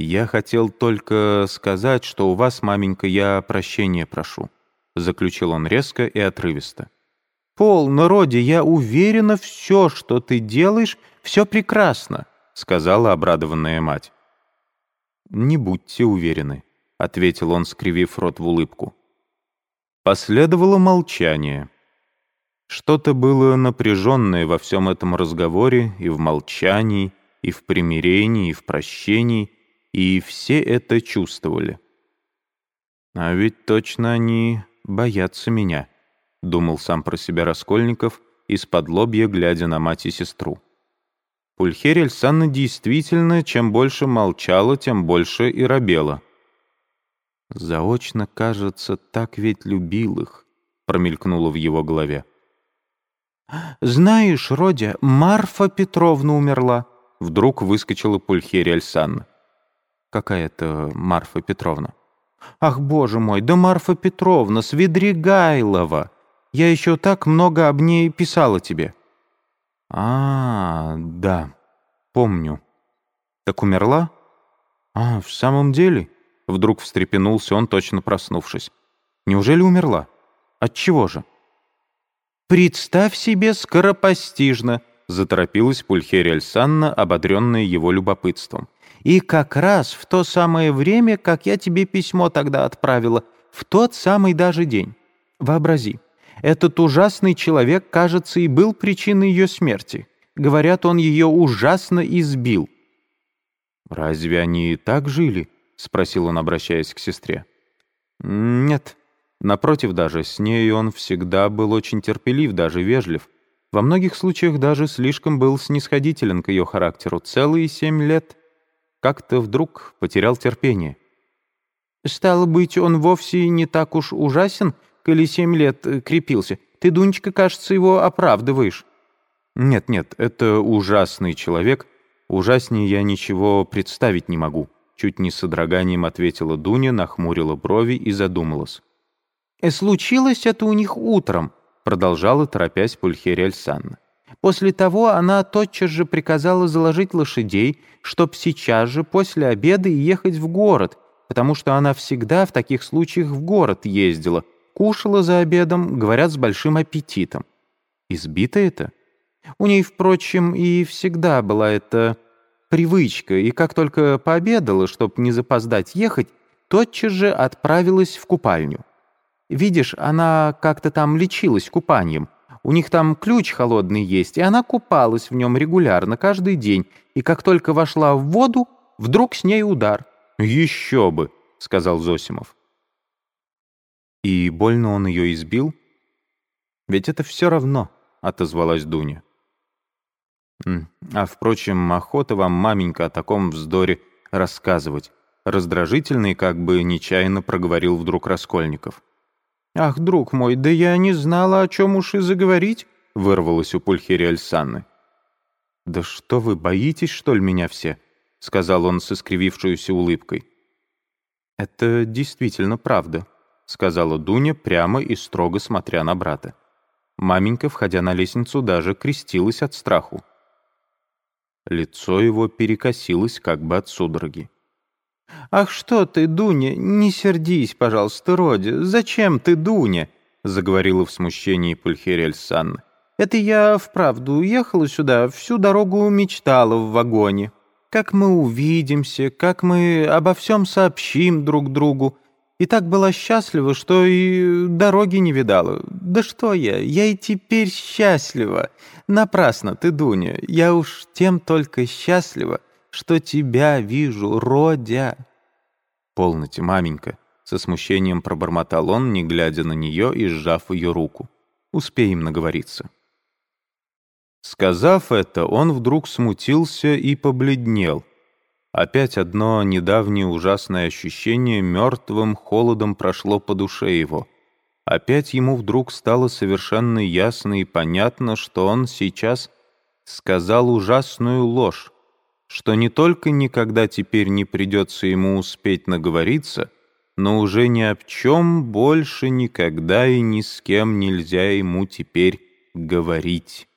«Я хотел только сказать, что у вас, маменька, я прощения прошу», — заключил он резко и отрывисто. «Пол, народе, я уверена, все, что ты делаешь, все прекрасно», — сказала обрадованная мать. «Не будьте уверены», — ответил он, скривив рот в улыбку. Последовало молчание. Что-то было напряженное во всем этом разговоре и в молчании, и в примирении, и в прощении, и все это чувствовали. «А ведь точно они боятся меня», — думал сам про себя Раскольников, из-под лобья глядя на мать и сестру. Пульхерия Альсанна действительно, чем больше молчала, тем больше и робела. «Заочно, кажется, так ведь любил их», — промелькнуло в его голове. «Знаешь, Родя, Марфа Петровна умерла», — вдруг выскочила Пульхерия Альсанна. «Какая это Марфа Петровна?» «Ах, боже мой, да Марфа Петровна, Свидригайлова! Я еще так много об ней писала тебе». «А, да, помню. Так умерла?» «А, в самом деле?» Вдруг встрепенулся он, точно проснувшись. «Неужели умерла? От чего же?» «Представь себе скоропостижно», — заторопилась Пульхерия Альсанна, ободренная его любопытством. «И как раз в то самое время, как я тебе письмо тогда отправила, в тот самый даже день. Вообрази, этот ужасный человек, кажется, и был причиной ее смерти. Говорят, он ее ужасно избил». «Разве они так жили?» — спросил он, обращаясь к сестре. «Нет», Напротив даже, с ней он всегда был очень терпелив, даже вежлив. Во многих случаях даже слишком был снисходителен к ее характеру. Целые семь лет как-то вдруг потерял терпение. «Стало быть, он вовсе не так уж ужасен, коли семь лет э, крепился. Ты, Дунечка, кажется, его оправдываешь». «Нет-нет, это ужасный человек. Ужаснее я ничего представить не могу», — чуть не с содроганием ответила Дуня, нахмурила брови и задумалась. Э, «Случилось это у них утром», — продолжала, торопясь Пульхерия Альсанна. После того она тотчас же приказала заложить лошадей, чтоб сейчас же после обеда ехать в город, потому что она всегда в таких случаях в город ездила, кушала за обедом, говорят, с большим аппетитом. Избита это? У ней, впрочем, и всегда была эта привычка, и как только пообедала, чтоб не запоздать ехать, тотчас же отправилась в купальню. Видишь, она как-то там лечилась купанием. У них там ключ холодный есть, и она купалась в нем регулярно, каждый день. И как только вошла в воду, вдруг с ней удар. «Еще бы», — сказал Зосимов. «И больно он ее избил?» «Ведь это все равно», — отозвалась Дуня. «А, впрочем, охота вам, маменька, о таком вздоре рассказывать», раздражительный, как бы нечаянно проговорил вдруг Раскольников. «Ах, друг мой, да я не знала, о чем уж и заговорить», — вырвалось у Пульхири Альсанны. «Да что вы, боитесь, что ли, меня все?» — сказал он с искривившейся улыбкой. «Это действительно правда», — сказала Дуня, прямо и строго смотря на брата. Маменька, входя на лестницу, даже крестилась от страху. Лицо его перекосилось как бы от судороги. «Ах, что ты, Дуня, не сердись, пожалуйста, Роди. Зачем ты, Дуня?» — заговорила в смущении Пульхерия Санна. «Это я вправду уехала сюда, всю дорогу мечтала в вагоне. Как мы увидимся, как мы обо всем сообщим друг другу. И так была счастлива, что и дороги не видала. Да что я, я и теперь счастлива. Напрасно ты, Дуня, я уж тем только счастлива, что тебя вижу, Родя». «Полноте, маменька», — со смущением пробормотал он, не глядя на нее и сжав ее руку. «Успеем наговориться». Сказав это, он вдруг смутился и побледнел. Опять одно недавнее ужасное ощущение мертвым холодом прошло по душе его. Опять ему вдруг стало совершенно ясно и понятно, что он сейчас сказал ужасную ложь, что не только никогда теперь не придется ему успеть наговориться, но уже ни об чем больше никогда и ни с кем нельзя ему теперь говорить.